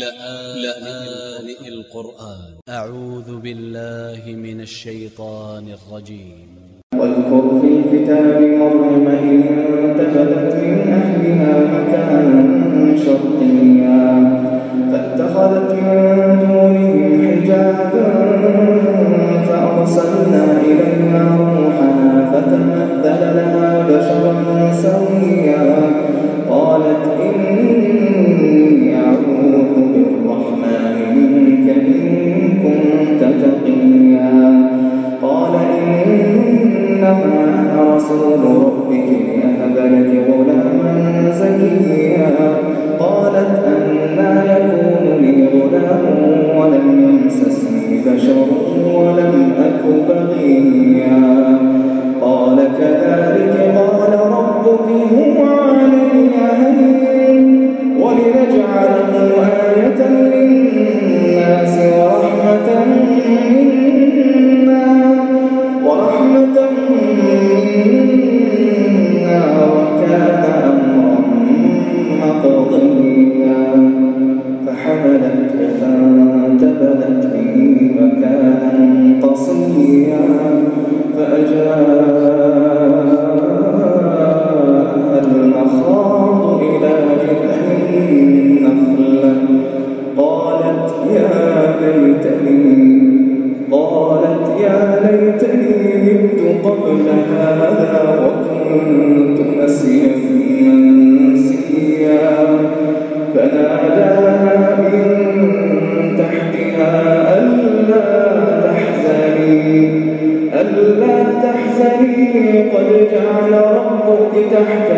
لآن القرآن. أ ع و ذ ب ا ل ل ه من ا ل ش ي ط ا ن ا ل ج ي م واذكر في الكتاب مريم إذ انتبذت من أهلها مكانا أنا فانتبذت به مكانا قصيا فأجاء المخاض إلى جذع النخلة. قالت يا ليتني قالت يا ليتني مت قبل هذا وكنت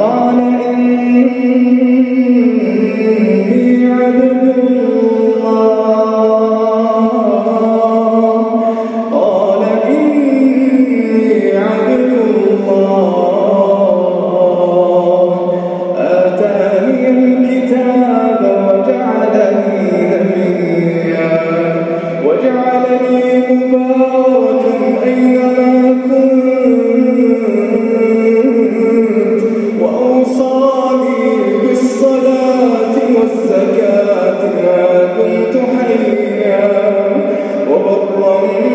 قال إن Oh.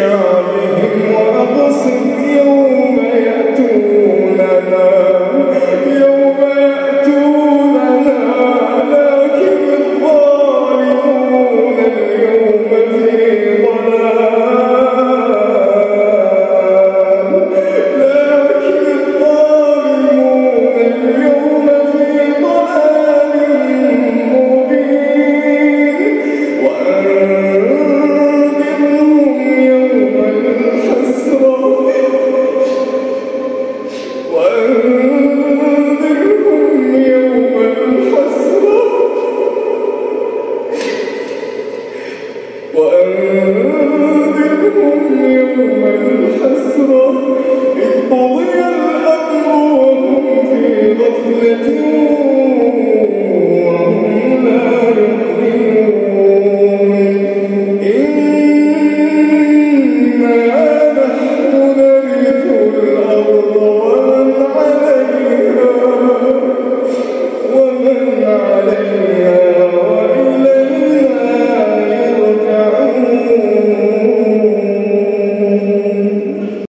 خيارهم وأقسم يوم يأتوننا.